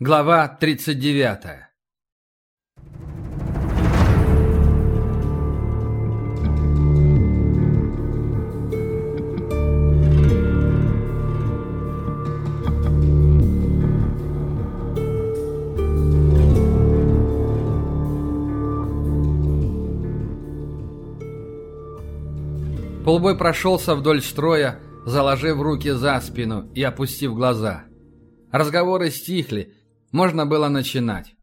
Глава 39 Полбой прошелся вдоль строя, заложив руки за спину и опустив глаза. Разговоры стихли, можно было начинать.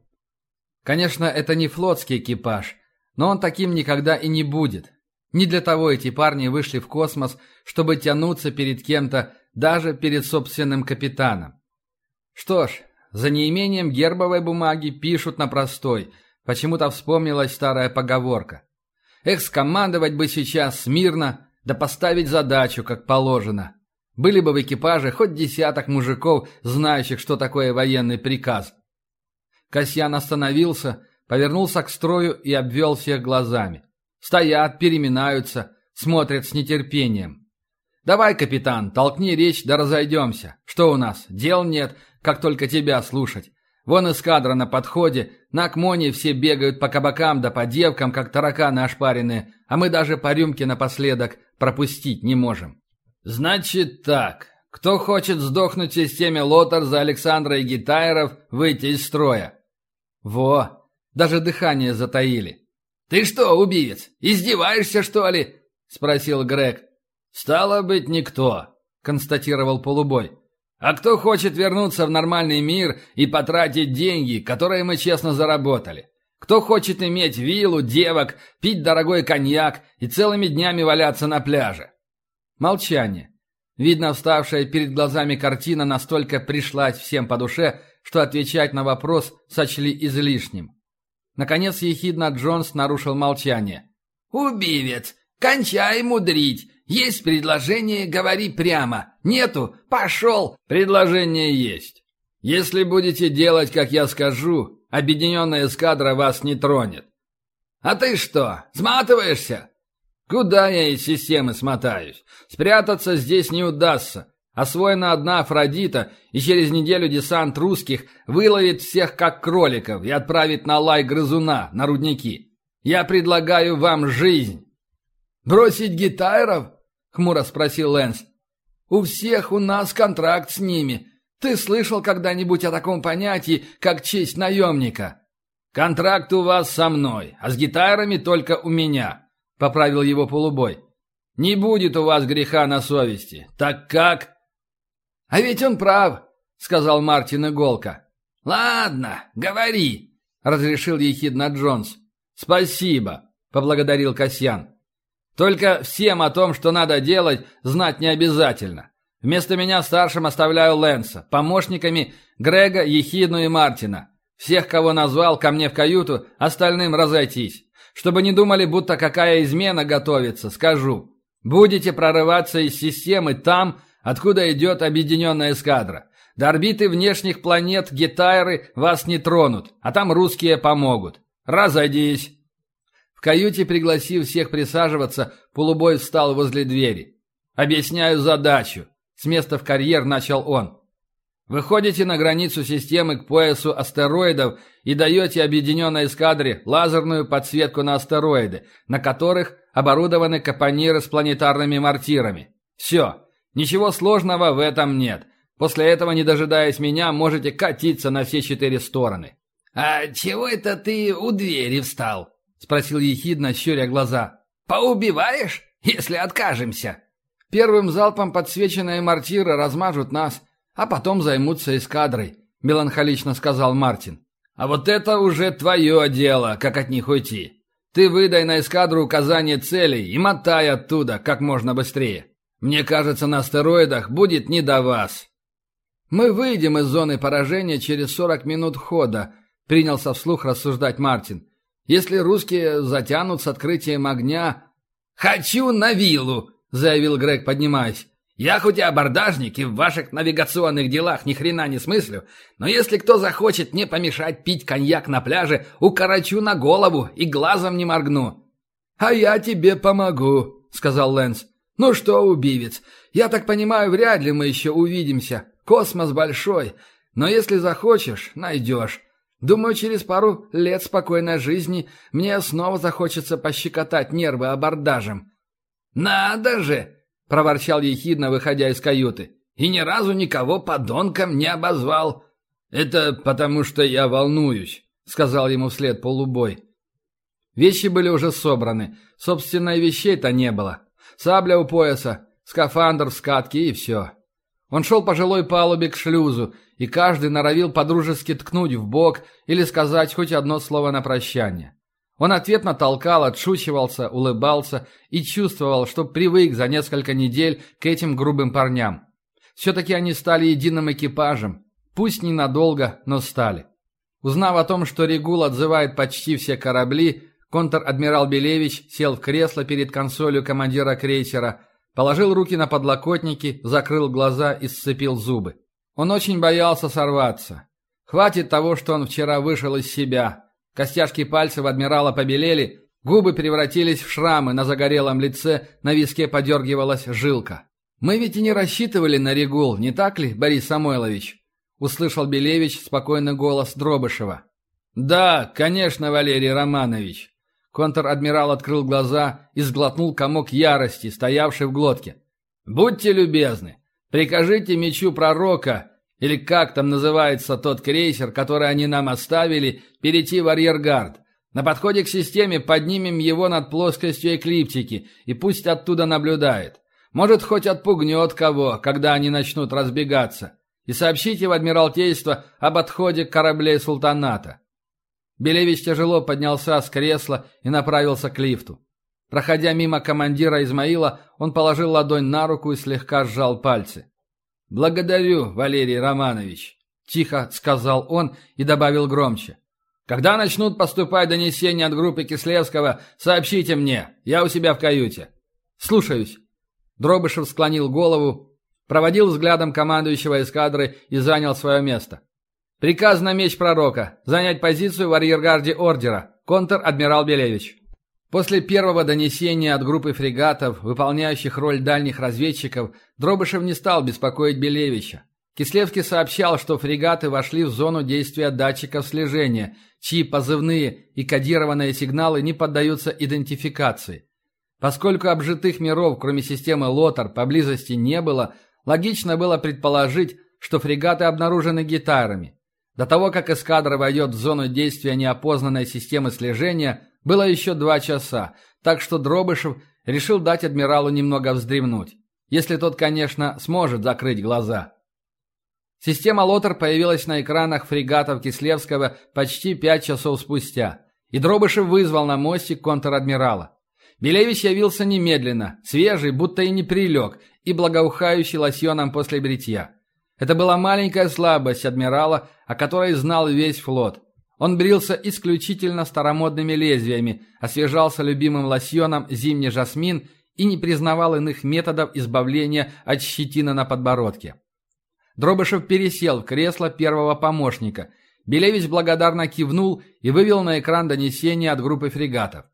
Конечно, это не флотский экипаж, но он таким никогда и не будет. Не для того эти парни вышли в космос, чтобы тянуться перед кем-то, даже перед собственным капитаном. Что ж, за неимением гербовой бумаги пишут на простой. Почему-то вспомнилась старая поговорка. Эх, скомандовать бы сейчас смирно, да поставить задачу, как положено. Были бы в экипаже хоть десяток мужиков, знающих, что такое военный приказ. Касьян остановился, повернулся к строю и обвел всех глазами. Стоят, переминаются, смотрят с нетерпением. «Давай, капитан, толкни речь, да разойдемся. Что у нас? Дел нет, как только тебя слушать. Вон эскадра на подходе, на Акмоне все бегают по кабакам да по девкам, как тараканы ошпаренные, а мы даже по рюмке напоследок пропустить не можем. Значит так, кто хочет сдохнуть в системе Лотар за Александра и Гитайров, выйти из строя? Во, даже дыхание затаили. «Ты что, убивец, издеваешься, что ли?» — спросил Грег. «Стало быть, никто», — констатировал полубой. А кто хочет вернуться в нормальный мир и потратить деньги, которые мы честно заработали? Кто хочет иметь виллу, девок, пить дорогой коньяк и целыми днями валяться на пляже? Молчание. Видно, вставшая перед глазами картина настолько пришлась всем по душе, что отвечать на вопрос сочли излишним. Наконец, ехидно Джонс нарушил молчание. «Убивец! Кончай мудрить! Есть предложение, говори прямо. Нету, пошел. Предложение есть. Если будете делать, как я скажу, объединенная эскадра вас не тронет. А ты что, сматываешься? Куда я из системы смотаюсь? Спрятаться здесь не удастся. Освоена одна Афродита, и через неделю десант русских выловит всех как кроликов и отправит на лай грызуна, на рудники. Я предлагаю вам жизнь. Бросить гитайров? — хмуро спросил Лэнс. «У всех у нас контракт с ними. Ты слышал когда-нибудь о таком понятии, как честь наемника?» «Контракт у вас со мной, а с гитарами только у меня», — поправил его полубой. «Не будет у вас греха на совести, так как...» «А ведь он прав», — сказал Мартин Иголка. «Ладно, говори», — разрешил ехидно Джонс. «Спасибо», — поблагодарил Касьян. Только всем о том, что надо делать, знать не обязательно. Вместо меня старшим оставляю Лэнса, помощниками Грега, Ехидну и Мартина. Всех, кого назвал, ко мне в каюту, остальным разойтись. Чтобы не думали, будто какая измена готовится, скажу. Будете прорываться из системы там, откуда идет объединенная эскадра. До орбиты внешних планет Гитайры вас не тронут, а там русские помогут. Разойдись. В каюте, пригласив всех присаживаться, полубой встал возле двери. «Объясняю задачу». С места в карьер начал он. Выходите на границу системы к поясу астероидов и даете объединенной эскадре лазерную подсветку на астероиды, на которых оборудованы капониры с планетарными мортирами. Все. Ничего сложного в этом нет. После этого, не дожидаясь меня, можете катиться на все четыре стороны. «А чего это ты у двери встал?» — спросил ехидно, щуря глаза. «Поубиваешь, если откажемся?» «Первым залпом подсвеченные мортиры размажут нас, а потом займутся эскадрой», — меланхолично сказал Мартин. «А вот это уже твое дело, как от них уйти. Ты выдай на эскадру указание целей и мотай оттуда как можно быстрее. Мне кажется, на астероидах будет не до вас». «Мы выйдем из зоны поражения через сорок минут хода», — принялся вслух рассуждать Мартин. Если русские затянут с открытием огня... «Хочу на виллу!» — заявил Грег, поднимаясь. «Я хоть и абордажник, и в ваших навигационных делах ни хрена не смыслю, но если кто захочет мне помешать пить коньяк на пляже, укорочу на голову и глазом не моргну». «А я тебе помогу», — сказал Лэнс. «Ну что, убивец, я так понимаю, вряд ли мы еще увидимся. Космос большой. Но если захочешь, найдешь. Думаю, через пару лет спокойной жизни мне снова захочется пощекотать нервы абордажем». «Надо же!» — проворчал ехидно, выходя из каюты. «И ни разу никого подонком не обозвал». «Это потому, что я волнуюсь», — сказал ему вслед полубой. Вещи были уже собраны. Собственно, вещей-то не было. Сабля у пояса, скафандр в скатке и все. Он шел по жилой палубе к шлюзу, и каждый норовил подружески ткнуть в бок или сказать хоть одно слово на прощание. Он ответно толкал, отшучивался, улыбался и чувствовал, что привык за несколько недель к этим грубым парням. Все-таки они стали единым экипажем. Пусть ненадолго, но стали. Узнав о том, что Регул отзывает почти все корабли, контр-адмирал Белевич сел в кресло перед консолью командира крейсера – Положил руки на подлокотники, закрыл глаза и сцепил зубы. Он очень боялся сорваться. Хватит того, что он вчера вышел из себя. Костяшки пальцев адмирала побелели, губы превратились в шрамы на загорелом лице, на виске подергивалась жилка. «Мы ведь и не рассчитывали на регул, не так ли, Борис Самойлович?» Услышал Белевич спокойный голос Дробышева. «Да, конечно, Валерий Романович. Контр-адмирал открыл глаза и сглотнул комок ярости, стоявший в глотке. «Будьте любезны, прикажите мечу пророка, или как там называется тот крейсер, который они нам оставили, перейти в арьергард. На подходе к системе поднимем его над плоскостью эклиптики, и пусть оттуда наблюдает. Может, хоть отпугнет кого, когда они начнут разбегаться. И сообщите в Адмиралтейство об отходе кораблей султаната. Белевич тяжело поднялся с кресла и направился к лифту. Проходя мимо командира Измаила, он положил ладонь на руку и слегка сжал пальцы. «Благодарю, Валерий Романович», – тихо сказал он и добавил громче. «Когда начнут поступать донесения от группы Кислевского, сообщите мне, я у себя в каюте». «Слушаюсь». Дробышев склонил голову, проводил взглядом командующего эскадры и занял свое место. Приказ на меч пророка. Занять позицию в арьергарде ордера. Контр-адмирал Белевич. После первого донесения от группы фрегатов, выполняющих роль дальних разведчиков, Дробышев не стал беспокоить Белевича. Кислевский сообщал, что фрегаты вошли в зону действия датчиков слежения, чьи позывные и кодированные сигналы не поддаются идентификации. Поскольку обжитых миров, кроме системы Лотар, поблизости не было, логично было предположить, что фрегаты обнаружены гитарами. До того, как эскадра войдет в зону действия неопознанной системы слежения, было еще два часа, так что Дробышев решил дать адмиралу немного вздремнуть. Если тот, конечно, сможет закрыть глаза. Система «Лотер» появилась на экранах фрегатов Кислевского почти пять часов спустя, и Дробышев вызвал на мостик контр-адмирала. Белевич явился немедленно, свежий, будто и не прилег, и благоухающий лосьоном после бритья. Это была маленькая слабость адмирала, о которой знал весь флот. Он брился исключительно старомодными лезвиями, освежался любимым лосьоном «Зимний жасмин» и не признавал иных методов избавления от щетины на подбородке. Дробышев пересел в кресло первого помощника. Белевич благодарно кивнул и вывел на экран донесение от группы фрегатов.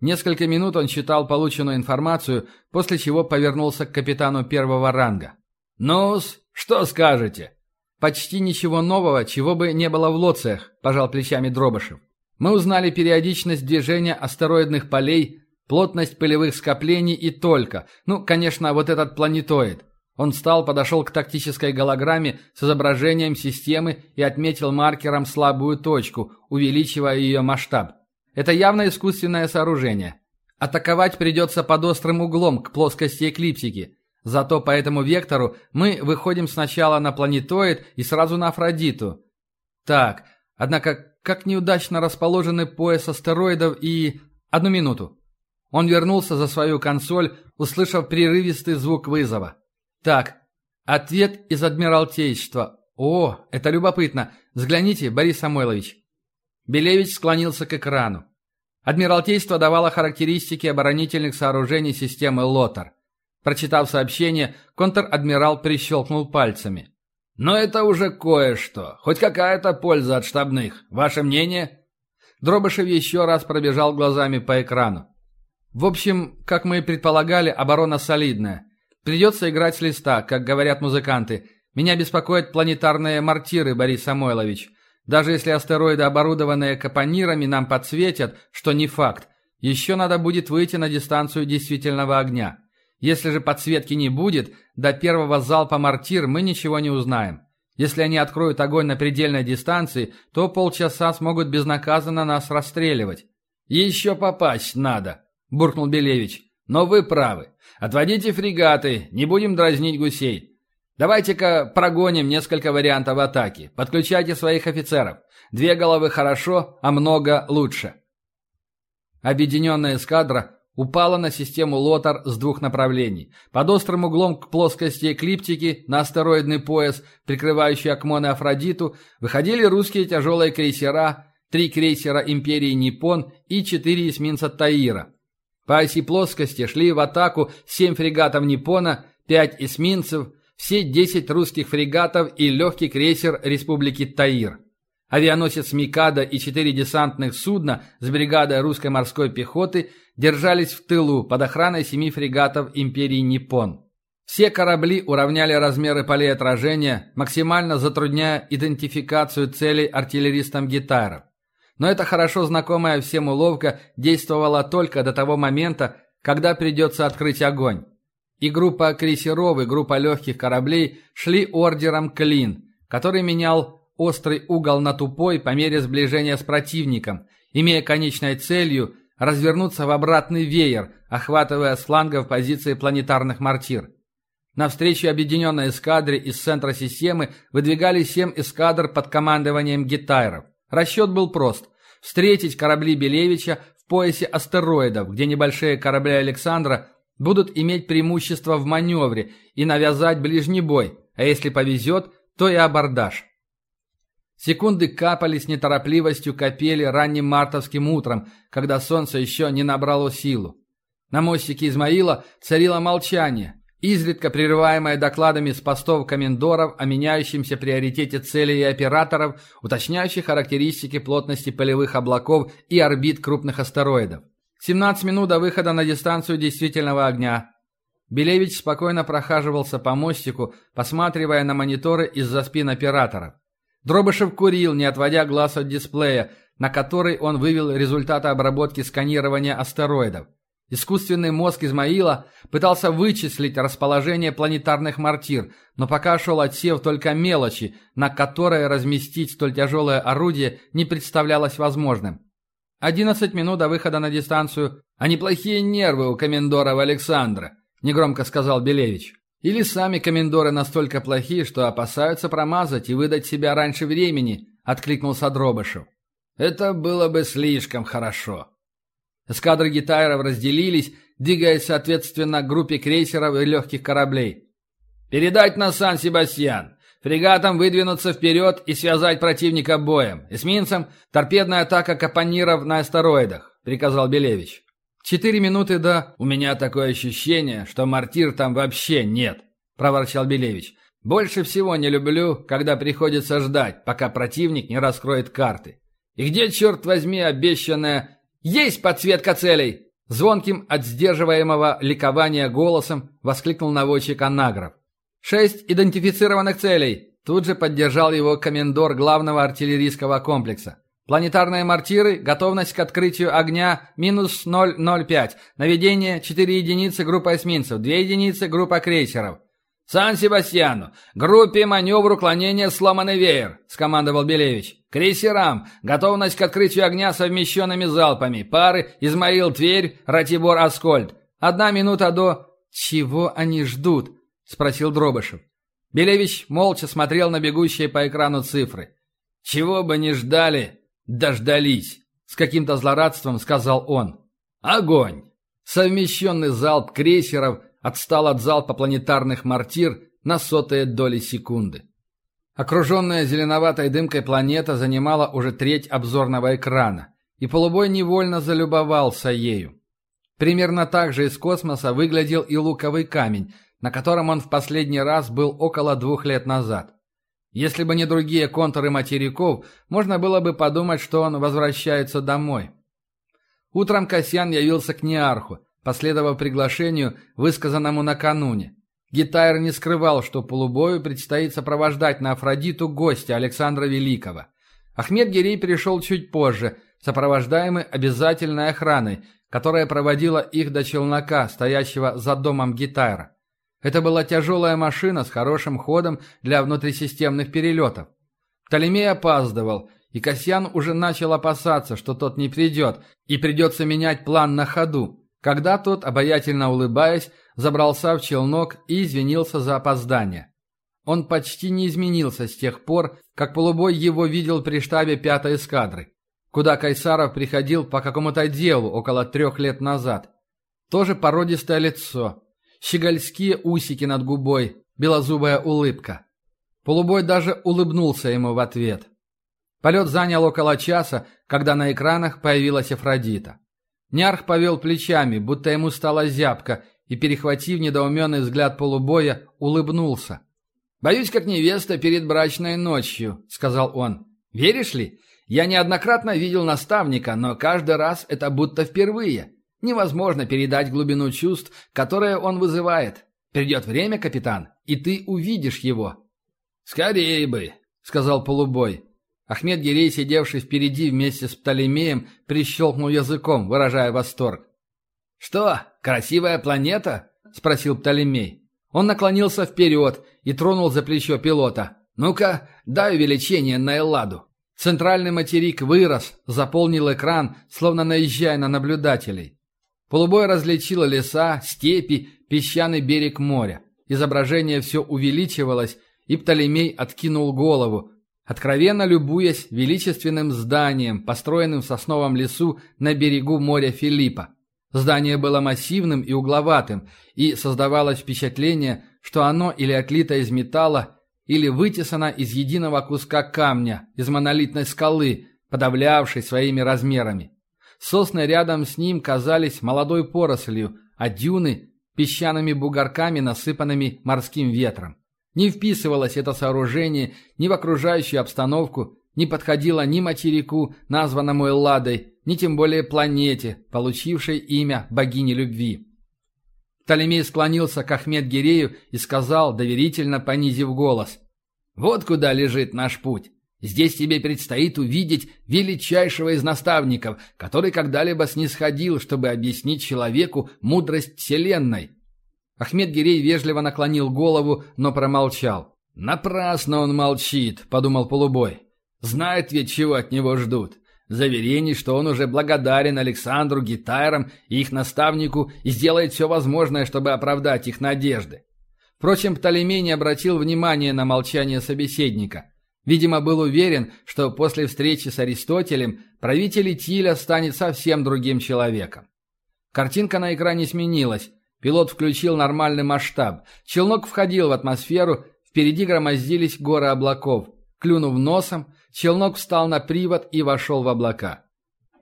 Несколько минут он читал полученную информацию, после чего повернулся к капитану первого ранга. «Ну-с, что скажете?» «Почти ничего нового, чего бы не было в лоциях», – пожал плечами Дробышев. «Мы узнали периодичность движения астероидных полей, плотность пылевых скоплений и только. Ну, конечно, вот этот планетоид». Он встал, подошел к тактической голограмме с изображением системы и отметил маркером слабую точку, увеличивая ее масштаб. Это явно искусственное сооружение. Атаковать придется под острым углом к плоскости эклиптики. Зато по этому вектору мы выходим сначала на планетоид и сразу на Афродиту. Так, однако, как неудачно расположены пояс астероидов и... Одну минуту. Он вернулся за свою консоль, услышав прерывистый звук вызова. Так, ответ из Адмиралтейства. О, это любопытно. Взгляните, Борис Самойлович. Белевич склонился к экрану. Адмиралтейство давало характеристики оборонительных сооружений системы Лотар. Прочитав сообщение, контр-адмирал прищелкнул пальцами. «Но это уже кое-что. Хоть какая-то польза от штабных. Ваше мнение?» Дробышев еще раз пробежал глазами по экрану. «В общем, как мы и предполагали, оборона солидная. Придется играть с листа, как говорят музыканты. Меня беспокоят планетарные мортиры, Борис Самойлович. Даже если астероиды, оборудованные капонирами, нам подсветят, что не факт, еще надо будет выйти на дистанцию действительного огня. Если же подсветки не будет, до первого залпа мортир мы ничего не узнаем. Если они откроют огонь на предельной дистанции, то полчаса смогут безнаказанно нас расстреливать. «Еще попасть надо», – буркнул Белевич. «Но вы правы. Отводите фрегаты, не будем дразнить гусей. Давайте-ка прогоним несколько вариантов атаки. Подключайте своих офицеров. Две головы хорошо, а много лучше». Объединенная эскадра упала на систему Лотар с двух направлений. Под острым углом к плоскости эклиптики на астероидный пояс, прикрывающий Акмон и Афродиту, выходили русские тяжелые крейсера, три крейсера Империи Ниппон и четыре эсминца Таира. По оси плоскости шли в атаку семь фрегатов Ниппона, пять эсминцев, все десять русских фрегатов и легкий крейсер Республики Таир. Авианосец «Микада» и четыре десантных судна с бригадой русской морской пехоты держались в тылу под охраной семи фрегатов империи Ниппон. Все корабли уравняли размеры полей отражения, максимально затрудняя идентификацию целей артиллеристам гитаров. Но эта хорошо знакомая всем уловка действовала только до того момента, когда придется открыть огонь. И группа крейсеров и группа легких кораблей шли ордером «Клин», который менял острый угол на тупой по мере сближения с противником, имея конечной целью развернуться в обратный веер, охватывая с флангов позиции планетарных мортир. Навстречу объединенной эскадре из центра системы выдвигались семь эскадр под командованием гитайров. Расчет был прост – встретить корабли Белевича в поясе астероидов, где небольшие корабли Александра будут иметь преимущество в маневре и навязать ближний бой, а если повезет, то и абордаж. Секунды капали с неторопливостью капели ранним мартовским утром, когда солнце еще не набрало силу. На мостике Измаила царило молчание, изредка прерываемое докладами с постов комендоров о меняющемся приоритете целей и операторов, уточняющих характеристики плотности полевых облаков и орбит крупных астероидов. 17 минут до выхода на дистанцию действительного огня. Белевич спокойно прохаживался по мостику, посматривая на мониторы из-за спин операторов. Дробышев курил, не отводя глаз от дисплея, на который он вывел результаты обработки сканирования астероидов. Искусственный мозг Измаила пытался вычислить расположение планетарных мортир, но пока шел отсев только мелочи, на которые разместить столь тяжелое орудие не представлялось возможным. «Одиннадцать минут до выхода на дистанцию. А неплохие нервы у комендора Александра», — негромко сказал Белевич. Или сами комендоры настолько плохи, что опасаются промазать и выдать себя раньше времени, откликнулся Дробышев. Это было бы слишком хорошо. Эскадры гитайров разделились, двигаясь соответственно к группе крейсеров и легких кораблей. «Передать на Сан-Себастьян! Фрегатам выдвинуться вперед и связать противника боем. Эсминцам – торпедная атака капониров на астероидах», – приказал Белевич. «Четыре минуты до...» «У меня такое ощущение, что мортир там вообще нет», – проворчал Белевич. «Больше всего не люблю, когда приходится ждать, пока противник не раскроет карты. И где, черт возьми, обещанная... Есть подсветка целей!» Звонким от сдерживаемого ликования голосом воскликнул наводчик Анагров. «Шесть идентифицированных целей!» Тут же поддержал его комендор главного артиллерийского комплекса. Планетарные мортиры, готовность к открытию огня минус 0,05. Наведение 4 единицы группа эсминцев, 2 единицы группа крейсеров. «Сан-Себастьяну! Группе маневр уклонения сломанный веер!» – скомандовал Белевич. «Крейсерам! Готовность к открытию огня совмещенными залпами. Пары Измаил Тверь, Ратибор Аскольд. Одна минута до...» «Чего они ждут?» – спросил Дробышев. Белевич молча смотрел на бегущие по экрану цифры. «Чего бы ни ждали, «Дождались!» — с каким-то злорадством сказал он. «Огонь!» Совмещенный залп крейсеров отстал от залпа планетарных мортир на сотые доли секунды. Окруженная зеленоватой дымкой планета занимала уже треть обзорного экрана, и полубой невольно залюбовался ею. Примерно так же из космоса выглядел и луковый камень, на котором он в последний раз был около двух лет назад. Если бы не другие контуры материков, можно было бы подумать, что он возвращается домой. Утром Касьян явился к Неарху, последовав приглашению, высказанному накануне. Гитайр не скрывал, что полубою предстоит сопровождать на Афродиту гостя Александра Великого. Ахмед Гирей пришел чуть позже, сопровождаемый обязательной охраной, которая проводила их до челнока, стоящего за домом Гитайра. Это была тяжелая машина с хорошим ходом для внутрисистемных перелетов. Птолемей опаздывал, и Касьян уже начал опасаться, что тот не придет, и придется менять план на ходу, когда тот, обаятельно улыбаясь, забрался в челнок и извинился за опоздание. Он почти не изменился с тех пор, как полубой его видел при штабе пятой эскадры, куда Кайсаров приходил по какому-то делу около трех лет назад. Тоже породистое лицо, щегольские усики над губой, белозубая улыбка. Полубой даже улыбнулся ему в ответ. Полет занял около часа, когда на экранах появилась Афродита. Нярх повел плечами, будто ему стало зябко, и, перехватив недоуменный взгляд полубоя, улыбнулся. «Боюсь, как невеста перед брачной ночью», — сказал он. «Веришь ли? Я неоднократно видел наставника, но каждый раз это будто впервые. Невозможно передать глубину чувств, которые он вызывает. Придет время, капитан, и ты увидишь его». «Скорее бы», — сказал полубой. Ахмед Гирей, сидевший впереди вместе с Птолемеем, прищелкнул языком, выражая восторг. «Что, красивая планета?» – спросил Птолемей. Он наклонился вперед и тронул за плечо пилота. «Ну-ка, дай увеличение на Элладу». Центральный материк вырос, заполнил экран, словно наезжая на наблюдателей. Полубой различил леса, степи, песчаный берег моря. Изображение все увеличивалось, и Птолемей откинул голову, откровенно любуясь величественным зданием, построенным в сосновом лесу на берегу моря Филиппа. Здание было массивным и угловатым, и создавалось впечатление, что оно или отлито из металла, или вытесано из единого куска камня, из монолитной скалы, подавлявшей своими размерами. Сосны рядом с ним казались молодой порослью, а дюны – песчаными бугорками, насыпанными морским ветром. Не вписывалось это сооружение ни в окружающую обстановку, не подходило ни материку, названному Элладой, ни тем более планете, получившей имя богини любви. Птолемей склонился к Ахмед-Гирею и сказал, доверительно понизив голос, «Вот куда лежит наш путь. Здесь тебе предстоит увидеть величайшего из наставников, который когда-либо снисходил, чтобы объяснить человеку мудрость Вселенной». Ахмед-Гирей вежливо наклонил голову, но промолчал. «Напрасно он молчит», — подумал полубой. «Знает ведь, чего от него ждут заверений, что он уже благодарен Александру, Гитайрам и их наставнику и сделает все возможное, чтобы оправдать их надежды. Впрочем, Птолемей не обратил внимания на молчание собеседника. Видимо, был уверен, что после встречи с Аристотелем правитель Тиля станет совсем другим человеком. Картинка на экране сменилась. Пилот включил нормальный масштаб. Челнок входил в атмосферу, впереди громоздились горы облаков. Клюнув носом, челнок встал на привод и вошел в облака.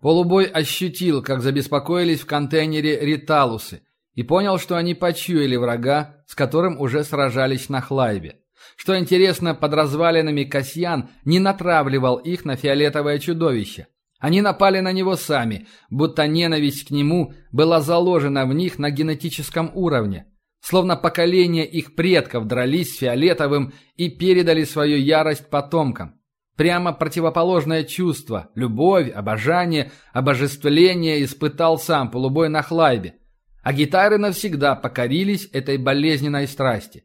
Полубой ощутил, как забеспокоились в контейнере риталусы, и понял, что они почуяли врага, с которым уже сражались на Хлайбе. Что интересно, под развалинами Касьян не натравливал их на фиолетовое чудовище. Они напали на него сами, будто ненависть к нему была заложена в них на генетическом уровне. Словно поколения их предков дрались с фиолетовым и передали свою ярость потомкам. Прямо противоположное чувство – любовь, обожание, обожествление – испытал сам полубой на Хлайбе. А гитары навсегда покорились этой болезненной страсти.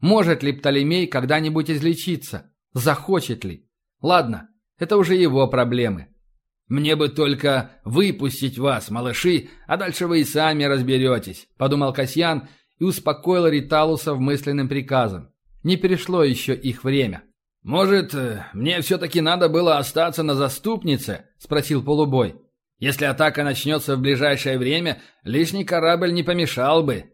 Может ли Птолемей когда-нибудь излечиться? Захочет ли? Ладно, это уже его проблемы. «Мне бы только выпустить вас, малыши, а дальше вы и сами разберетесь», – подумал Касьян и успокоил Риталуса мысленным приказом. Не перешло еще их время. «Может, э, мне все-таки надо было остаться на заступнице?» – спросил полубой. «Если атака начнется в ближайшее время, лишний корабль не помешал бы».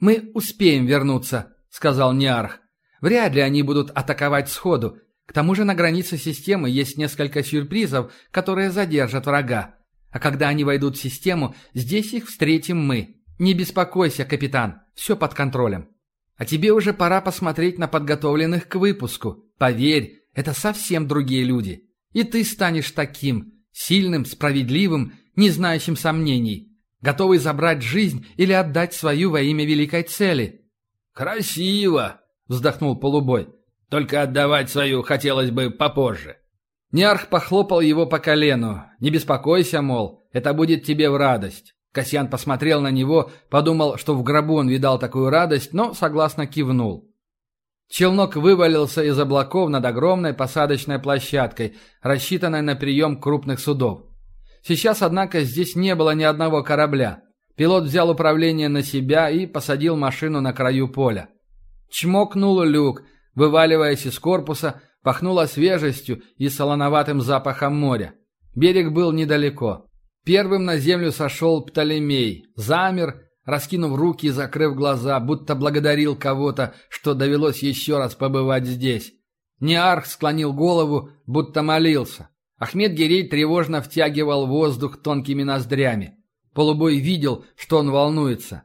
«Мы успеем вернуться», – сказал Ниарх. «Вряд ли они будут атаковать сходу. К тому же на границе системы есть несколько сюрпризов, которые задержат врага. А когда они войдут в систему, здесь их встретим мы. Не беспокойся, капитан, все под контролем». А тебе уже пора посмотреть на подготовленных к выпуску. Поверь, это совсем другие люди. И ты станешь таким, сильным, справедливым, не знающим сомнений, готовый забрать жизнь или отдать свою во имя великой цели. «Красиво!» — вздохнул полубой. «Только отдавать свою хотелось бы попозже». Ниарх похлопал его по колену. «Не беспокойся, мол, это будет тебе в радость». Касьян посмотрел на него, подумал, что в гробу он видал такую радость, но согласно кивнул. Челнок вывалился из облаков над огромной посадочной площадкой, рассчитанной на прием крупных судов. Сейчас, однако, здесь не было ни одного корабля. Пилот взял управление на себя и посадил машину на краю поля. Чмокнул люк, вываливаясь из корпуса, пахнуло свежестью и солоноватым запахом моря. Берег был недалеко. Первым на землю сошел Птолемей, замер, раскинув руки и закрыв глаза, будто благодарил кого-то, что довелось еще раз побывать здесь. Неарх склонил голову, будто молился. Ахмед Гирей тревожно втягивал воздух тонкими ноздрями. Полубой видел, что он волнуется.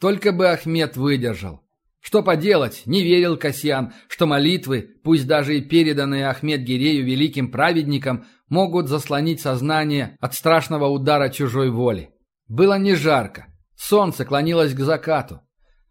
Только бы Ахмед выдержал. Что поделать, не верил Касьян, что молитвы, пусть даже и переданные Ахмед Гирею великим праведникам, могут заслонить сознание от страшного удара чужой воли. Было не жарко. Солнце клонилось к закату.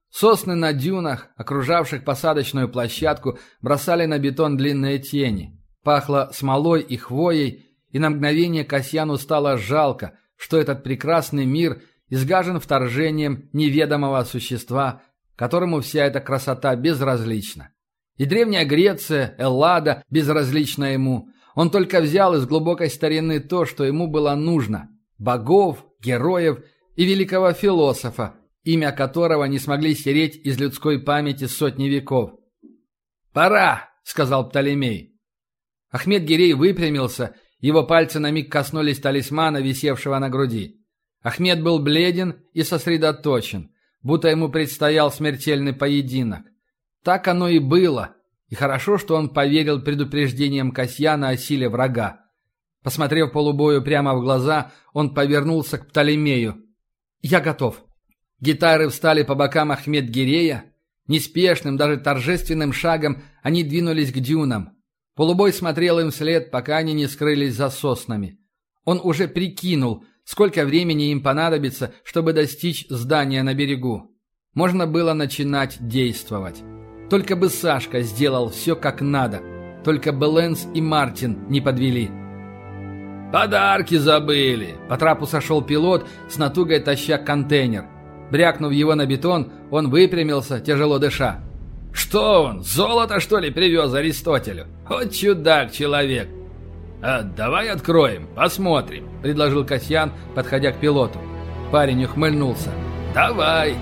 Сосны на дюнах, окружавших посадочную площадку, бросали на бетон длинные тени. Пахло смолой и хвоей, и на мгновение Касьяну стало жалко, что этот прекрасный мир изгажен вторжением неведомого существа, которому вся эта красота безразлична. И древняя Греция, Эллада безразлична ему. Он только взял из глубокой старины то, что ему было нужно – богов, героев и великого философа, имя которого не смогли стереть из людской памяти сотни веков. «Пора!» – сказал Птолемей. Ахмед Гирей выпрямился, его пальцы на миг коснулись талисмана, висевшего на груди. Ахмед был бледен и сосредоточен, будто ему предстоял смертельный поединок. Так оно и было, и хорошо, что он поверил предупреждениям Касьяна о силе врага. Посмотрев полубою прямо в глаза, он повернулся к Птолемею. «Я готов». Гитары встали по бокам Ахмед Гирея. Неспешным, даже торжественным шагом они двинулись к дюнам. Полубой смотрел им вслед, пока они не скрылись за соснами. Он уже прикинул, сколько времени им понадобится, чтобы достичь здания на берегу. Можно было начинать действовать. Только бы Сашка сделал все как надо. Только бы Лэнс и Мартин не подвели. «Подарки забыли!» По трапу сошел пилот, с натугой таща контейнер. Брякнув его на бетон, он выпрямился, тяжело дыша. «Что он, золото, что ли, привез Аристотелю? Вот чудак-человек!» «А давай откроем, посмотрим», — предложил Касьян, подходя к пилоту. Парень ухмыльнулся. «Давай!»